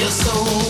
Your soul.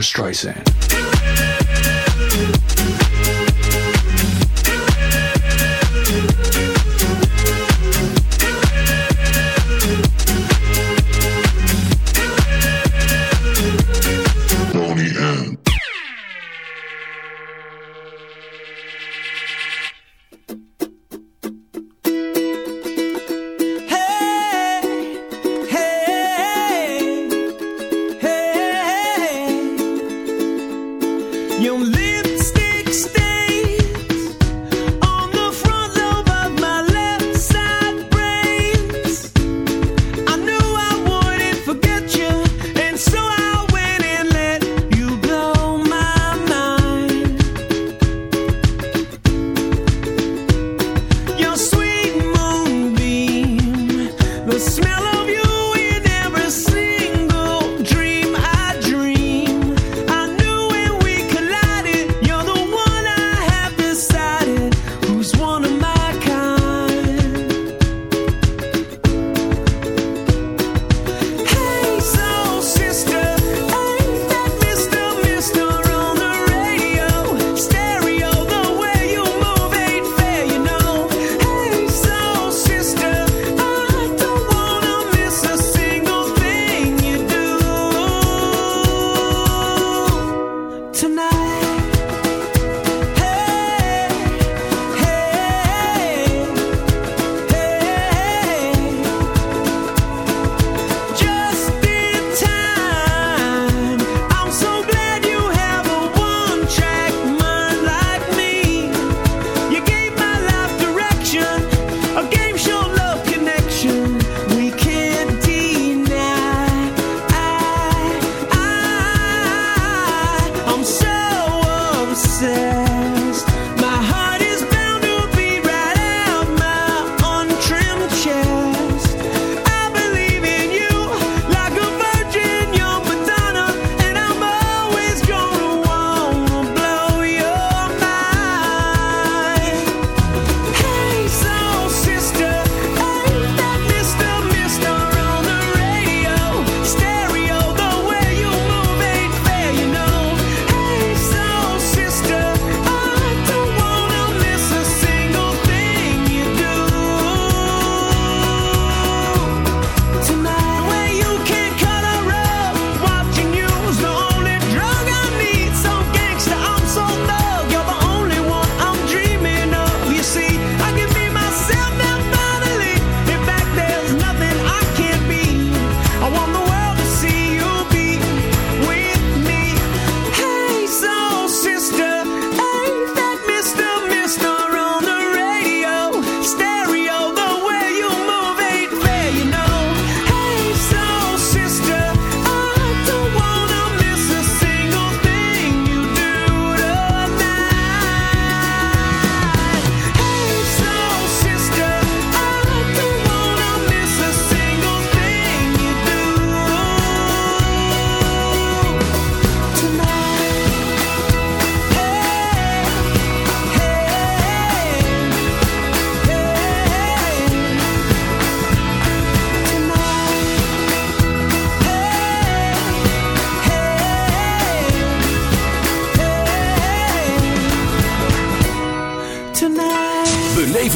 Streisand.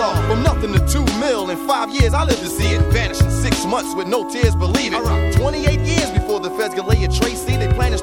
Off. From nothing to two mil in five years, I live to see it vanish in six months with no tears, believe it. 28 years before the feds can lay a trace, see, they plan is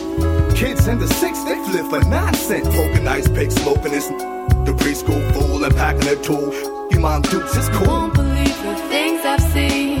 Kids in the six, they flip for nonsense. Poking ice pick, smoking this. The preschool fool and packing a tool. You mom dukes, it's cool. Won't believe the things I've seen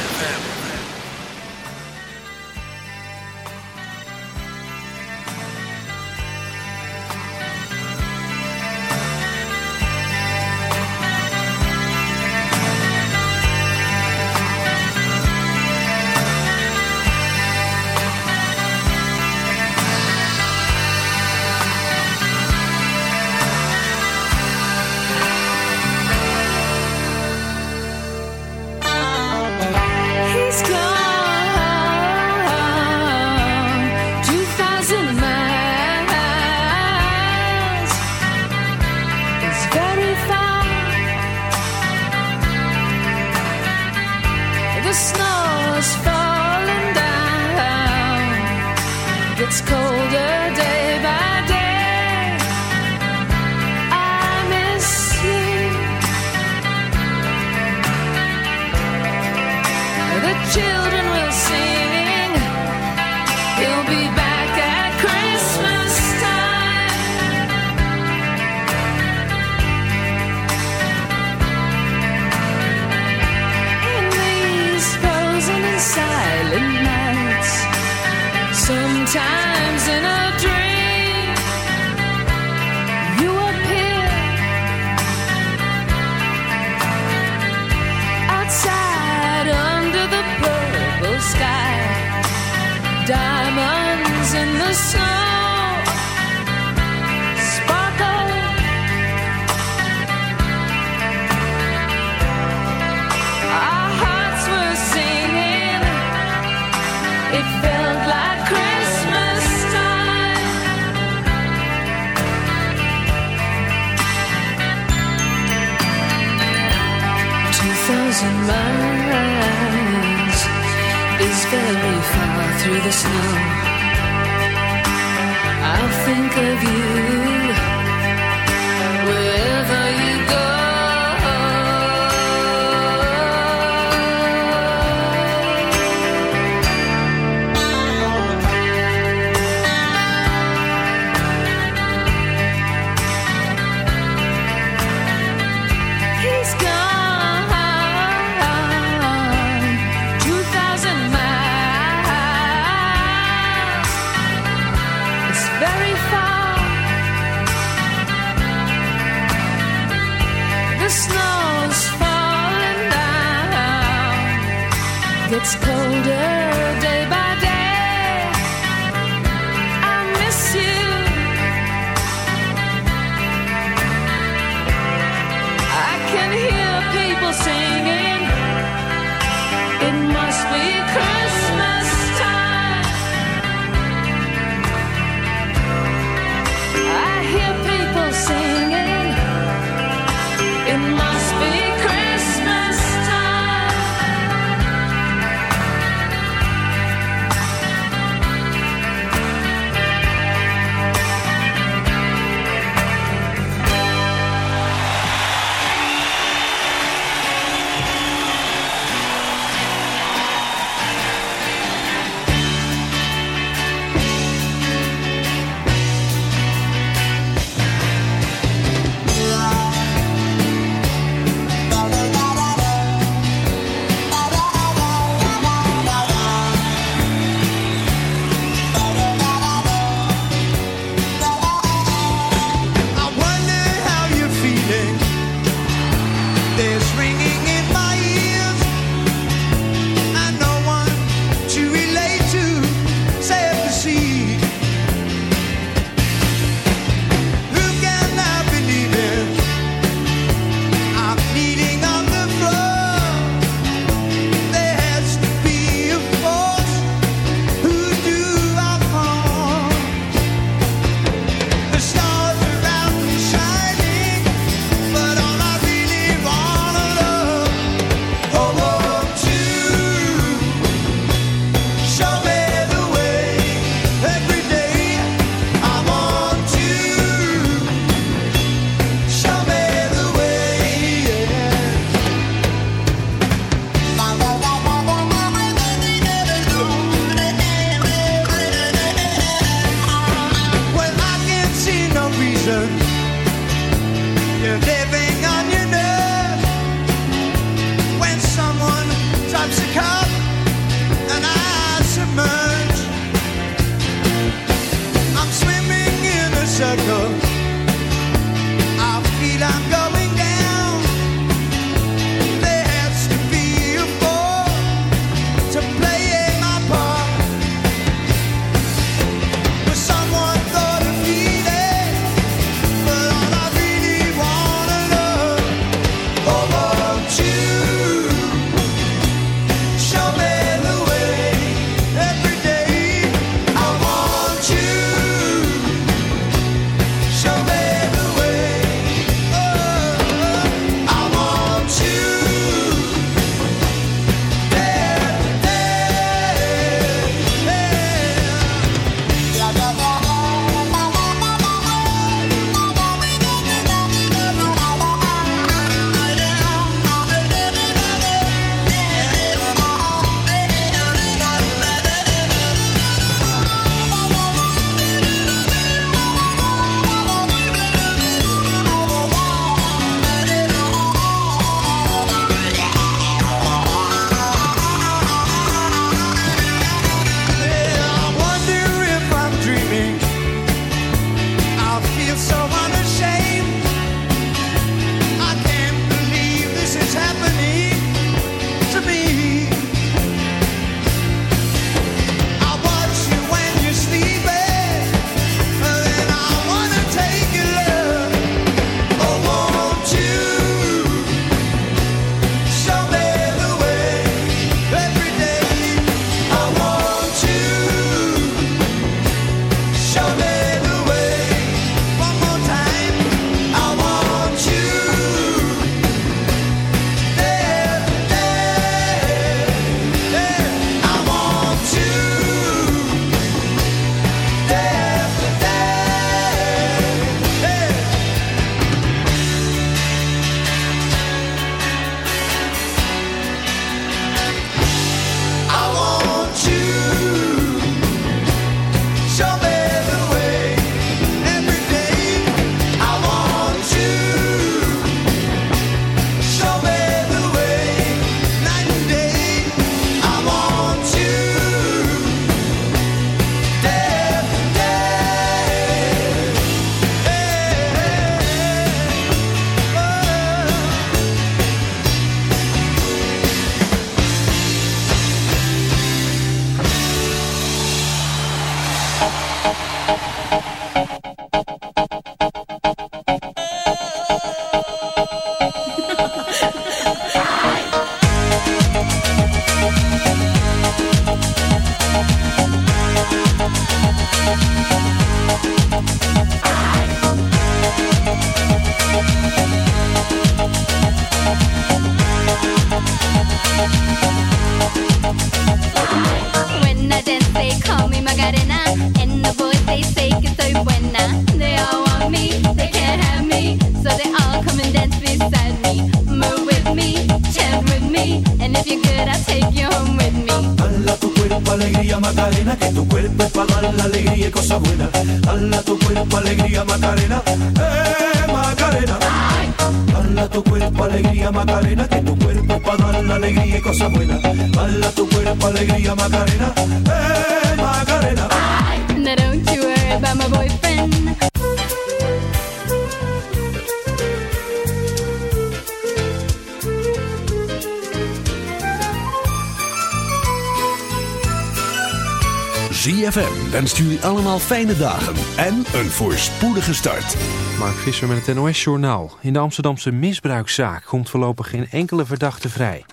Fijne dagen en een voorspoedige start. Mark Visser met het NOS Journaal. In de Amsterdamse misbruikzaak komt voorlopig geen enkele verdachte vrij.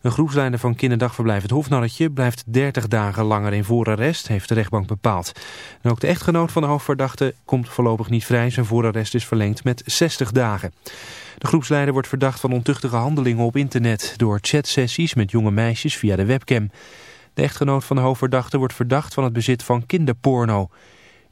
Een groepsleider van kinderdagverblijf Het Hofnarretje blijft 30 dagen langer in voorarrest, heeft de rechtbank bepaald. En ook de echtgenoot van de hoofdverdachte komt voorlopig niet vrij. Zijn voorarrest is verlengd met 60 dagen. De groepsleider wordt verdacht van ontuchtige handelingen op internet door chatsessies met jonge meisjes via de webcam. De echtgenoot van de hoofdverdachte wordt verdacht van het bezit van kinderporno.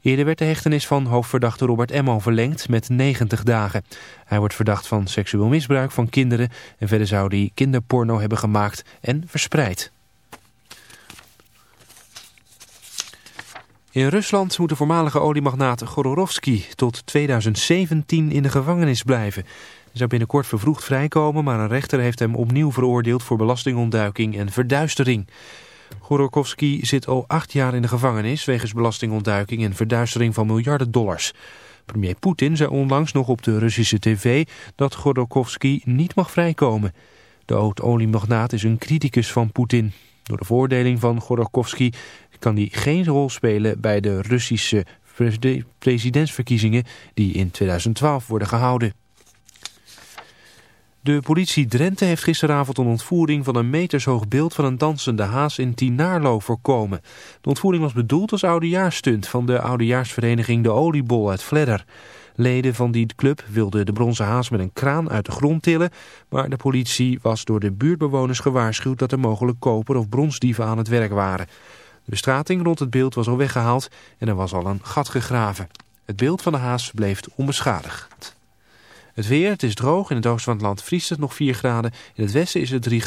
Eerder werd de hechtenis van hoofdverdachte Robert Emmo verlengd met 90 dagen. Hij wordt verdacht van seksueel misbruik van kinderen en verder zou hij kinderporno hebben gemaakt en verspreid. In Rusland moet de voormalige oliemagnaat Gororovsky tot 2017 in de gevangenis blijven. Hij zou binnenkort vervroegd vrijkomen, maar een rechter heeft hem opnieuw veroordeeld voor belastingontduiking en verduistering. Gorokowski zit al acht jaar in de gevangenis wegens belastingontduiking en verduistering van miljarden dollars. Premier Poetin zei onlangs nog op de Russische tv dat Gorokowski niet mag vrijkomen. De oud-oliemagnaat is een criticus van Poetin. Door de voordeling van Gorokowski kan hij geen rol spelen bij de Russische presidentsverkiezingen die in 2012 worden gehouden. De politie Drenthe heeft gisteravond een ontvoering van een metershoog beeld van een dansende haas in Tinaarlo voorkomen. De ontvoering was bedoeld als oudejaarsstunt van de oudejaarsvereniging De Oliebol uit Vledder. Leden van die club wilden de bronzen haas met een kraan uit de grond tillen, maar de politie was door de buurtbewoners gewaarschuwd dat er mogelijk koper- of bronsdieven aan het werk waren. De bestrating rond het beeld was al weggehaald en er was al een gat gegraven. Het beeld van de haas bleef onbeschadigd. Het weer, het is droog. In het oosten van het land vriest het nog 4 graden. In het westen is het 3 graden.